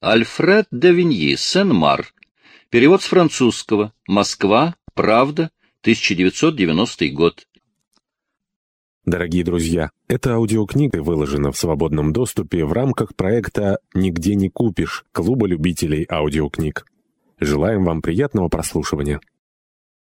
Альфред де Виньи, Сен-Мар. Перевод с французского. Москва. Правда. 1990 год. Дорогие друзья, эта аудиокнига выложена в свободном доступе в рамках проекта «Нигде не купишь» Клуба любителей аудиокниг. Желаем вам приятного прослушивания.